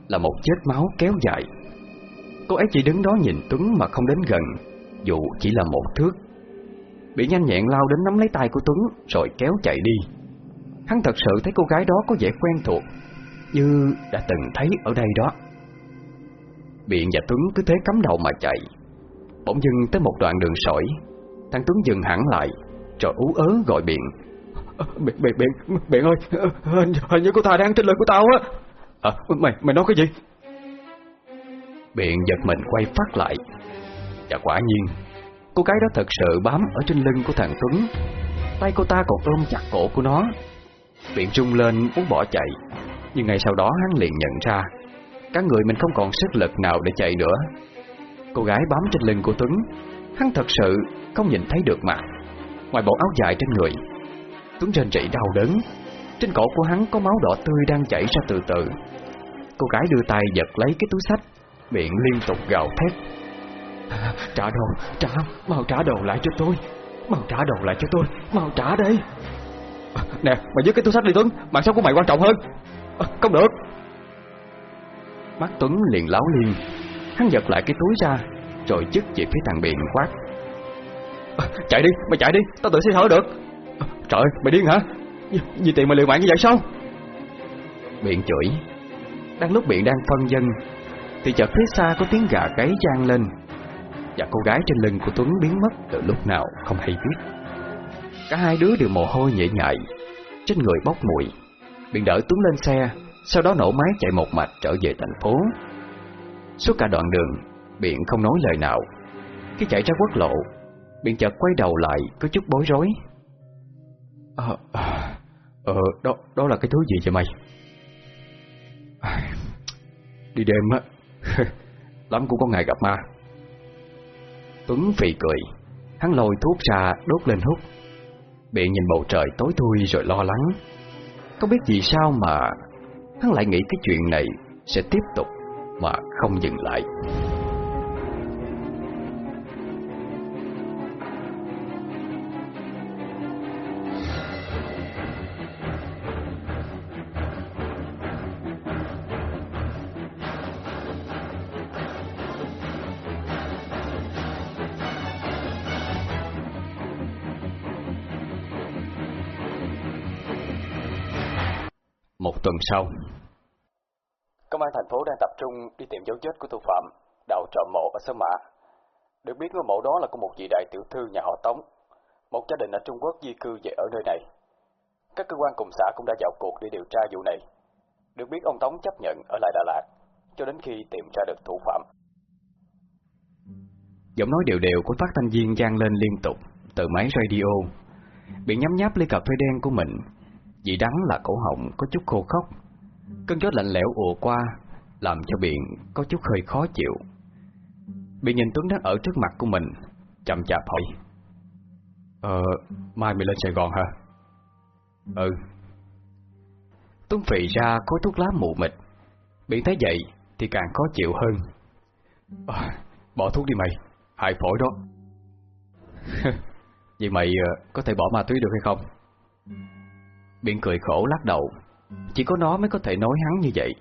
Là một vết máu kéo dài. Cô ấy chỉ đứng đó nhìn Tuấn mà không đến gần, Dù chỉ là một thước. Bị nhanh nhẹn lao đến nắm lấy tay của Tuấn, Rồi kéo chạy đi. Hắn thật sự thấy cô gái đó có vẻ quen thuộc, Như đã từng thấy ở đây đó. Biện và Tuấn cứ thế cắm đầu mà chạy. Bỗng dưng tới một đoạn đường sỏi, Thằng Tuấn dừng hẳn lại. Rồi ú ớ gọi Biện Biện, Biện, Biện, Biện ơi. Hình, hình như cô ta đang trên lời của tao á. À, Mày, mày nói cái gì? Biện giật mình quay phát lại. Và quả nhiên Cô gái đó thật sự bám ở trên lưng của thằng Tuấn. Tay cô ta còn ôm chặt cổ của nó. Biện trung lên muốn bỏ chạy. Nhưng ngay sau đó hắn liền nhận ra Cả người mình không còn sức lực nào để chạy nữa. Cô gái bám trên lưng của Tuấn Hắn thật sự không nhìn thấy được mặt Ngoài bộ áo dài trên người. Tuấn rên rỉ đau đớn. Trên cổ của hắn có máu đỏ tươi đang chảy ra từ từ. Cô gái đưa tay giật lấy cái túi sách Miệng liên tục gào thét. Trả đồ, trả, mau trả đồ lại cho tôi. Mau trả đồ lại cho tôi, mau trả đây. Nè, mày dứt cái túi sách đi Tuấn Mạng sống của mày quan trọng hơn. À, Không được. Mắt Tuấn liền láo liên Hắn giật lại cái túi ra Rồi dứt về phía thằng Biện quát Chạy đi, mày chạy đi Tao tự sẽ thở được. Trời ơi, mày điên hả? Vì tiền mày liều mạng như vậy sao? Biện chửi. Đang lúc Biện đang phân dân Thì chợt phía xa có tiếng gà gáy gian lên. Và cô gái trên lưng của Tuấn biến mất Từ lúc nào không hay biết. Cả hai đứa đều mồ hôi nhễ nhại Trên người bốc mùi. Biện đỡ Tuấn lên xe Sau đó nổ máy chạy một mạch trở về thành phố. Suốt cả đoạn đường Biện không nói lời nào. Khi chạy ra quốc lộ Biện chợt quay đầu lại có chút bối rối. Ờ, à, ờ đó, đó là cái thứ gì vậy mày? Đi đêm á Lắm cũng có ngày gặp ma. Tuấn phì cười Hắn lôi thuốc ra đốt lên hút. Biện nhìn bầu trời tối thui rồi lo lắng. Không biết vì sao mà Hắn lại nghĩ cái chuyện này Sẽ tiếp tục Mà không dừng lại sau Công an thành phố đang tập trung đi tìm dấu vết của thủ phạm đào trộm mộ ở Sơn Mã. Được biết ngôi mộ đó là của một vị đại tiểu thư nhà họ Tống, một gia đình ở Trung Quốc di cư về ở nơi này. Các cơ quan cùng xã cũng đã vào cuộc để điều tra vụ này. Được biết ông Tống chấp nhận ở lại Đà Lạt cho đến khi tìm ra được thủ phạm. Giọng nói đều đều của phát thanh viên vang lên liên tục từ máy radio. Bị nhắm nháp ly cà phê đen của mình, Vị đắng là cổ họng có chút khô khốc. Cơn gió lạnh lẽo ùa qua Làm cho Biện có chút hơi khó chịu. Biện nhìn Tuấn đang ở trước mặt của mình Chậm chạp hỏi Ờ, mai mày lên Sài Gòn hả? Ừ. Tuấn phì ra khối thuốc lá mù mịt Biện thấy vậy thì càng khó chịu hơn. À, Bỏ thuốc đi mày Hại phổi đó. Vậy mày ờ, có thể bỏ ma túy được hay không? Biện cười khổ lắc đầu. Chỉ có nó mới có thể nói hắn như vậy.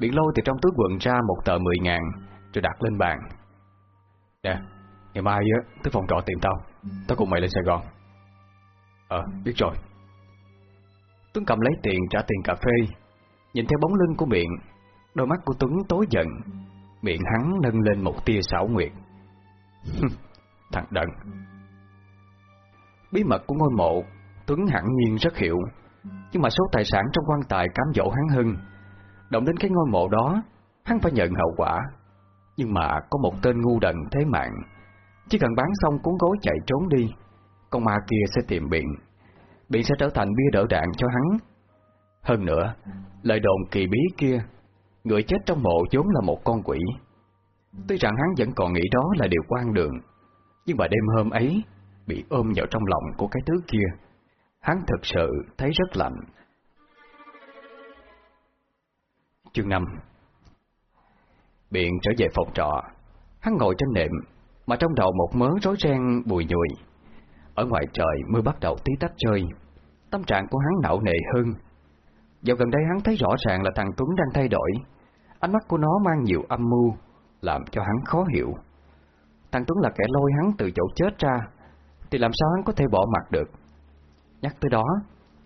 Biện lôi từ trong túi quần ra một tờ mười ngàn Rồi đặt lên bàn. Nè, ngày mai á, tới phòng trọ tìm tao. Tao cùng mày lên Sài Gòn. Ờ, biết rồi. Tuấn cầm lấy tiền trả tiền cà phê. Nhìn theo bóng lưng của miệng Đôi mắt của Tuấn tối giận Miệng hắn nâng lên một tia xảo nguyệt. Thằng đần. Bí mật của ngôi mộ Tuấn hẳn nhiên rất hiểu Nhưng mà số tài sản trong quan tài cám dỗ hắn hưng Động đến cái ngôi mộ đó, Hắn phải nhận hậu quả. Nhưng mà có một tên ngu đần thế mạng. Chỉ cần bán xong cuốn gối chạy trốn đi, Con ma kia sẽ tìm biện. Biện sẽ trở thành bia đỡ đạn cho hắn. Hơn nữa, Lời đồn kỳ bí kia, Người chết trong mộ vốn là một con quỷ. Tuy rằng hắn vẫn còn nghĩ đó là điều quan đường, Nhưng mà đêm hôm ấy Bị ôm vào trong lòng của cái thứ kia. Hắn thật sự thấy rất lạnh. Chương 5 Biện trở về phòng trọ. Hắn ngồi trên nệm, Mà trong đầu một mớ rối ren bùi nhùi. Ở ngoài trời mưa bắt đầu tí tách rơi. Tâm trạng của hắn não nề hơn. Dạo gần đây hắn thấy rõ ràng là thằng Tuấn đang thay đổi. Ánh mắt của nó mang nhiều âm mưu, Làm cho hắn khó hiểu. Thằng Tuấn là kẻ lôi hắn từ chỗ chết ra, Thì làm sao hắn có thể bỏ mặt được? Nhắc tới đó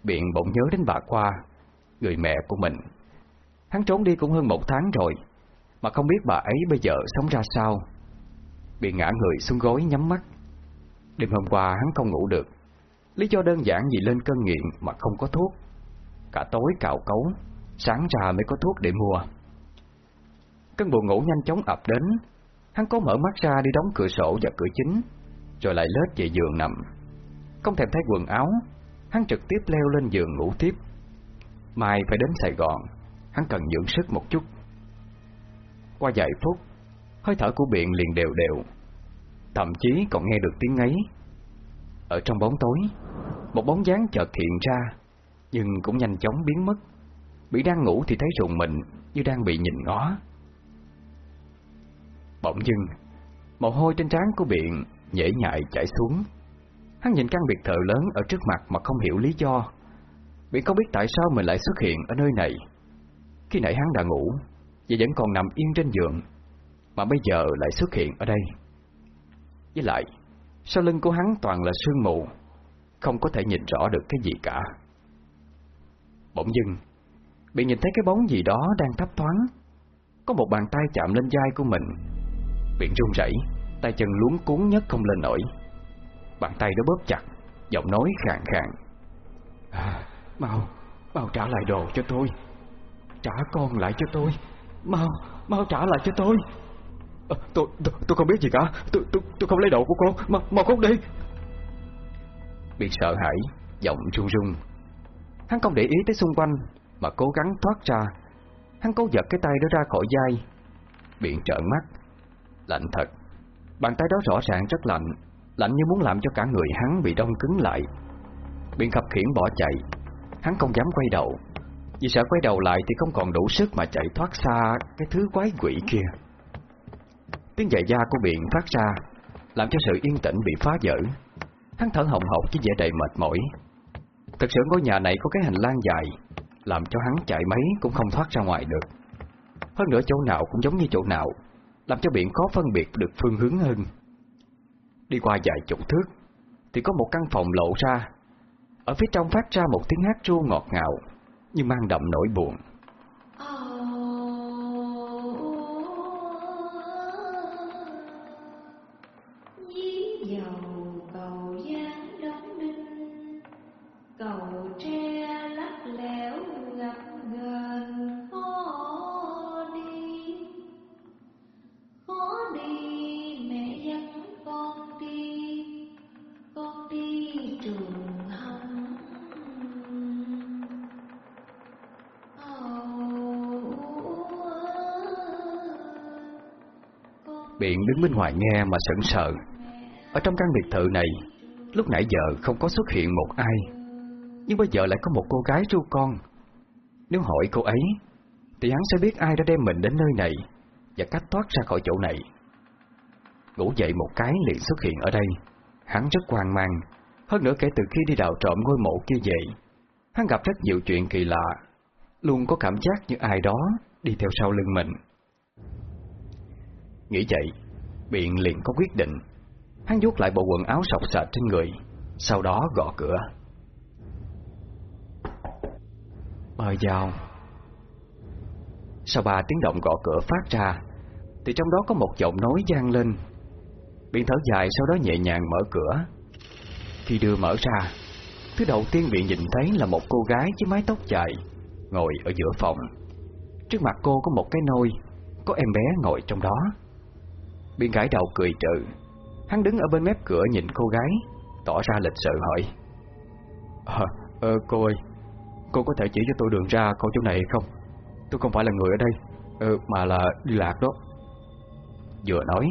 Biện bỗng nhớ đến bà Qua, Người mẹ của mình. Hắn trốn đi cũng hơn một tháng rồi, Mà không biết bà ấy bây giờ sống ra sao. Biện ngã người xuống gối nhắm mắt. Đêm hôm qua hắn không ngủ được. Lý do đơn giản vì lên cơn nghiện mà không có thuốc. Cả tối cạo cấu, Sáng ra mới có thuốc để mua. Cơn buồn ngủ nhanh chóng ập đến. Hắn có mở mắt ra đi đóng cửa sổ và cửa chính, Rồi lại lết về giường nằm. Không thèm thấy quần áo Hắn trực tiếp leo lên giường ngủ tiếp. Mai phải đến Sài Gòn, Hắn cần dưỡng sức một chút. Qua vài phút, Hơi thở của biện liền đều đều. Thậm chí còn nghe được tiếng ấy. Ở trong bóng tối, Một bóng dáng chợt hiện ra, Nhưng cũng nhanh chóng biến mất. Bị đang ngủ thì thấy rùng mình Như đang bị nhìn ngó. Bỗng dưng, Mồ hôi trên trán của biện Nhễ nhại chảy xuống. Hắn nhìn căn biệt thự lớn ở trước mặt mà không hiểu lý do. Vì không biết tại sao mình lại xuất hiện ở nơi này. Khi nãy hắn đã ngủ Và vẫn còn nằm yên trên giường Mà bây giờ lại xuất hiện ở đây. Với lại Sau lưng của hắn toàn là sương mù Không có thể nhìn rõ được cái gì cả. Bỗng dưng Bị nhìn thấy cái bóng gì đó đang thấp thoáng Có một bàn tay chạm lên vai của mình. Viện run rẩy, tay chân luống cuốn nhất không lên nổi. Bàn tay đó bóp chặt, giọng nói khàn khàn. À, mau, mau trả lại đồ cho tôi. Trả con lại cho tôi. Mau, mau trả lại cho tôi. À, tôi, tôi, tôi không biết gì cả. Tôi, tôi, tôi không lấy đồ của con. Mau, mau cút đi. Biện sợ hãi, giọng run run. Hắn không để ý tới xung quanh, mà cố gắng thoát ra. Hắn cố giật cái tay đó ra khỏi vai. Biện trợn mắt, Lạnh thật Bàn tay đó rõ ràng rất lạnh Lạnh như muốn làm cho cả người hắn bị đông cứng lại. Biện khập khiển bỏ chạy. Hắn không dám quay đầu. Vì sợ quay đầu lại thì không còn đủ sức mà chạy thoát xa Cái thứ quái quỷ kia. Tiếng dạy da của Biện phát ra, Làm cho sự yên tĩnh bị phá vỡ. Hắn thở hồng hộc với vẻ đầy mệt mỏi. Thật sự ngôi nhà này có cái hành lang dài, Làm cho hắn chạy mấy cũng không thoát ra ngoài được. Hơn nữa chỗ nào cũng giống như chỗ nào, làm cho biển khó phân biệt được phương hướng hơn. Đi qua vài chục thước, thì có một căn phòng lộ ra. Ở phía trong phát ra một tiếng hát ru ngọt ngào, nhưng mang đậm nỗi buồn. Bên ngoài nghe mà sững sờ. Ở trong căn biệt thự này, Lúc nãy giờ không có xuất hiện một ai. Nhưng bây giờ lại có một cô gái ru con. Nếu hỏi cô ấy, Thì hắn sẽ biết ai đã đem mình đến nơi này Và cách thoát ra khỏi chỗ này. Ngủ dậy một cái liền xuất hiện ở đây. Hắn rất hoang mang. Hơn nữa kể từ khi đi đào trộm ngôi mộ kia vậy Hắn gặp rất nhiều chuyện kỳ lạ. Luôn có cảm giác như ai đó Đi theo sau lưng mình. Nghĩ vậy Biện liền có quyết định. Hắn vuốt lại bộ quần áo sọc sệt trên người Sau đó gõ cửa. Mời vào. Sau ba tiếng động gõ cửa phát ra Thì trong đó có một giọng nói gian lên. Biện thở dài sau đó nhẹ nhàng mở cửa. Khi đưa mở ra. Thứ đầu tiên Biện nhìn thấy là một cô gái với mái tóc dài Ngồi ở giữa phòng. Trước mặt cô có một cái nôi Có em bé ngồi trong đó Biện gãi đầu cười trừ. Hắn đứng ở bên mép cửa nhìn cô gái Tỏ ra lịch sự hỏi. À, à, cô ơi Cô có thể chỉ cho tôi đường ra khỏi chỗ này không? Tôi không phải là người ở đây ờ, Mà là đi lạc đó. Vừa nói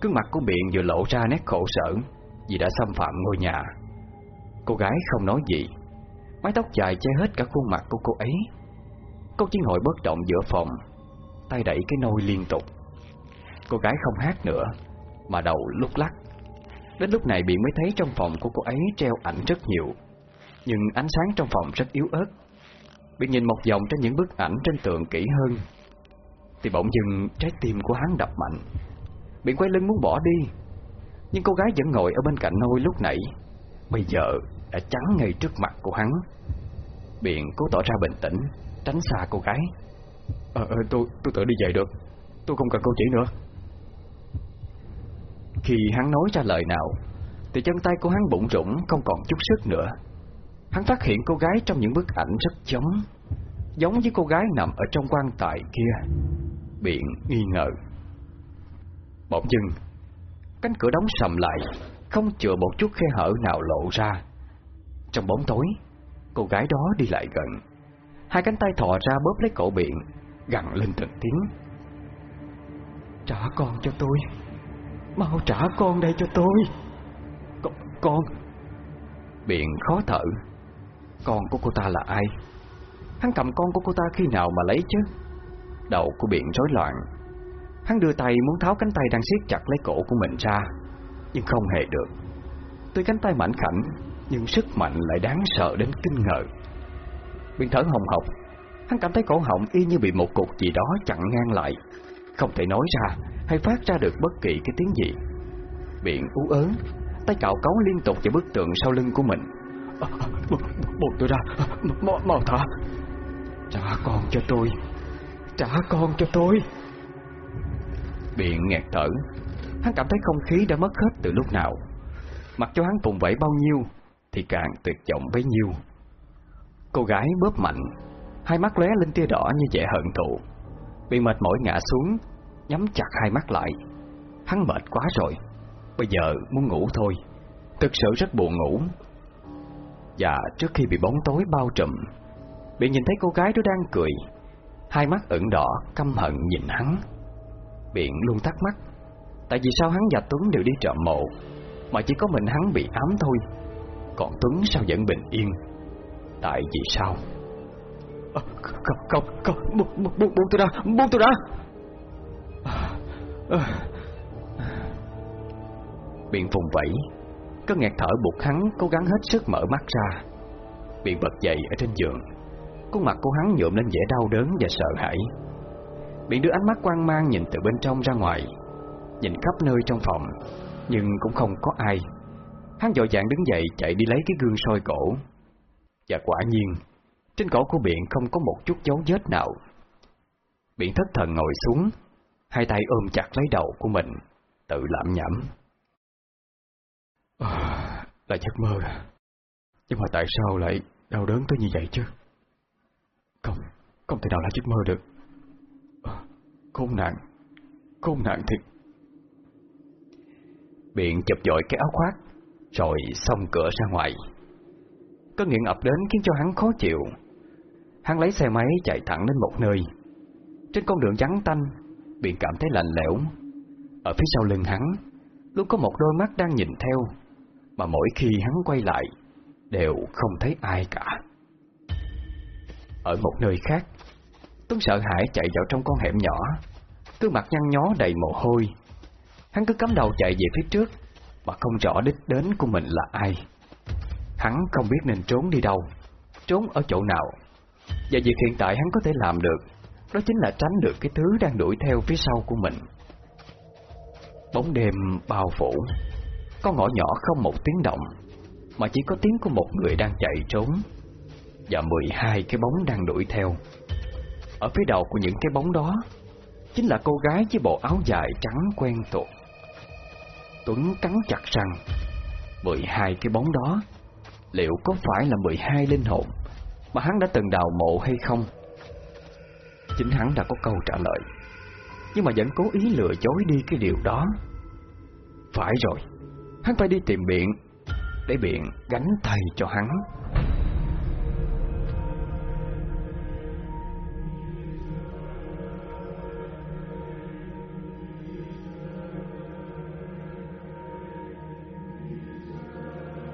cứ mặt của miệng vừa lộ ra nét khổ sở Vì đã xâm phạm ngôi nhà. Cô gái không nói gì Mái tóc dài che hết cả khuôn mặt của cô ấy. Cô chỉ ngồi bất động giữa phòng Tay đẩy cái nôi liên tục. Cô gái không hát nữa Mà đầu lúc lắc. Đến lúc này Biện mới thấy trong phòng của cô ấy treo ảnh rất nhiều Nhưng ánh sáng trong phòng rất yếu ớt. Biện nhìn một vòng trên những bức ảnh trên tường kỹ hơn Thì bỗng dưng trái tim của hắn đập mạnh. Biện quay lưng muốn bỏ đi Nhưng cô gái vẫn ngồi ở bên cạnh nôi lúc nãy. Bây giờ đã trắng ngay trước mặt của hắn. Biện cố tỏ ra bình tĩnh Tránh xa cô gái. Ờ, ờ tôi, tôi tự đi về được. Tôi không cần cô chỉ nữa. Khi hắn nói ra lời nào, Thì chân tay của hắn bụng rủng Không còn chút sức nữa. Hắn phát hiện cô gái trong những bức ảnh rất giống Giống với cô gái nằm ở trong quan tài kia. Biện nghi ngờ. Bỗng dưng, Cánh cửa đóng sầm lại, Không chừa một chút khe hở nào lộ ra. Trong bóng tối, Cô gái đó đi lại gần. Hai cánh tay thò ra bóp lấy cổ biện Gằn lên từng tiếng. Trả con cho tôi. Mau trả con đây cho tôi. Con, con. Biện khó thở. Con của cô ta là ai? Hắn cầm con của cô ta khi nào mà lấy chứ? Đầu của Biện rối loạn. Hắn đưa tay muốn tháo cánh tay đang siết chặt lấy cổ của mình ra Nhưng không hề được. Tuy cánh tay mảnh khảnh Nhưng sức mạnh lại đáng sợ đến kinh ngờ. Biện thở hồng hộc Hắn cảm thấy cổ họng y như bị một cục gì đó chặn ngang lại. Không thể nói ra hay phát ra được bất kỳ cái tiếng gì. Biện ú ớn Tay cạo cấu liên tục vào bức tượng sau lưng của mình. À, Buông tôi ra Mau, mau thả. Trả con cho tôi Trả con cho tôi. Biện nghẹt thở Hắn cảm thấy không khí đã mất hết từ lúc nào. Mặc cho hắn vùng vẫy bao nhiêu Thì càng tuyệt vọng bấy nhiêu. Cô gái bóp mạnh Hai mắt lóe lên tia đỏ như vẻ hận thụ Bị mệt mỏi ngã xuống Nhắm chặt hai mắt lại. Hắn mệt quá rồi. Bây giờ muốn ngủ thôi. Thực sự rất buồn ngủ. Và trước khi bị bóng tối bao trùm Bị nhìn thấy cô gái đó đang cười Hai mắt ửng đỏ căm hận nhìn hắn. Biện luôn thắc mắc Tại vì sao hắn và Tuấn đều đi trộm mộ Mà chỉ có mình hắn bị ám thôi? Còn Tuấn sao vẫn bình yên? Tại vì sao? À, Không, không, không Buông, bu, buông tôi ra, buông tôi ra! Biện vùng vẫy Cơn nghẹt thở buộc hắn cố gắng hết sức mở mắt ra. Biện bật dậy ở trên giường. Khuôn mặt của hắn nhuộm lên vẻ đau đớn và sợ hãi. Biện đưa ánh mắt quan mang nhìn từ bên trong ra ngoài, Nhìn khắp nơi trong phòng, Nhưng cũng không có ai. Hắn dội dàng đứng dậy chạy đi lấy cái gương soi cổ. Và quả nhiên, Trên cổ của Biện không có một chút dấu vết nào. Biện thất thần ngồi xuống Hai tay ôm chặt lấy đầu của mình Tự lẩm nhẩm. À, Là giấc mơ. À Nhưng mà tại sao lại đau đớn tới như vậy chứ? Không Không thể nào là giấc mơ được. À, Khốn nạn Khốn nạn thiệt. Biện chụp dội cái áo khoác Rồi xong cửa ra ngoài. Cơn nghiện ập đến khiến cho hắn khó chịu. Hắn lấy xe máy chạy thẳng đến một nơi. Trên con đường trắng tanh Bị cảm thấy lạnh lẽo. Ở phía sau lưng hắn, Luôn có một đôi mắt đang nhìn theo, Mà mỗi khi hắn quay lại, Đều không thấy ai cả. Ở một nơi khác, Tuấn sợ hãi chạy vào trong con hẻm nhỏ, Cứ mặt nhăn nhó đầy mồ hôi. Hắn cứ cắm đầu chạy về phía trước, Mà không rõ đích đến của mình là ai. Hắn không biết nên trốn đi đâu, Trốn ở chỗ nào, Và việc hiện tại hắn có thể làm được đó chính là tránh được cái thứ đang đuổi theo phía sau của mình. Bóng đêm bao phủ. Con ngõ nhỏ không một tiếng động, Mà chỉ có tiếng của một người đang chạy trốn Và 12 cái bóng đang đuổi theo. Ở phía đầu của những cái bóng đó Chính là cô gái với bộ áo dài trắng quen thuộc. Tuấn cắn chặt răng. 12 cái bóng đó Liệu có phải là 12 linh hồn Mà hắn đã từng đào mộ hay không? Chính hắn đã có câu trả lời. Nhưng mà vẫn cố ý lừa dối đi cái điều đó. Phải rồi, Hắn phải đi tìm biện Để biện gánh thầy cho hắn.